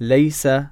ليس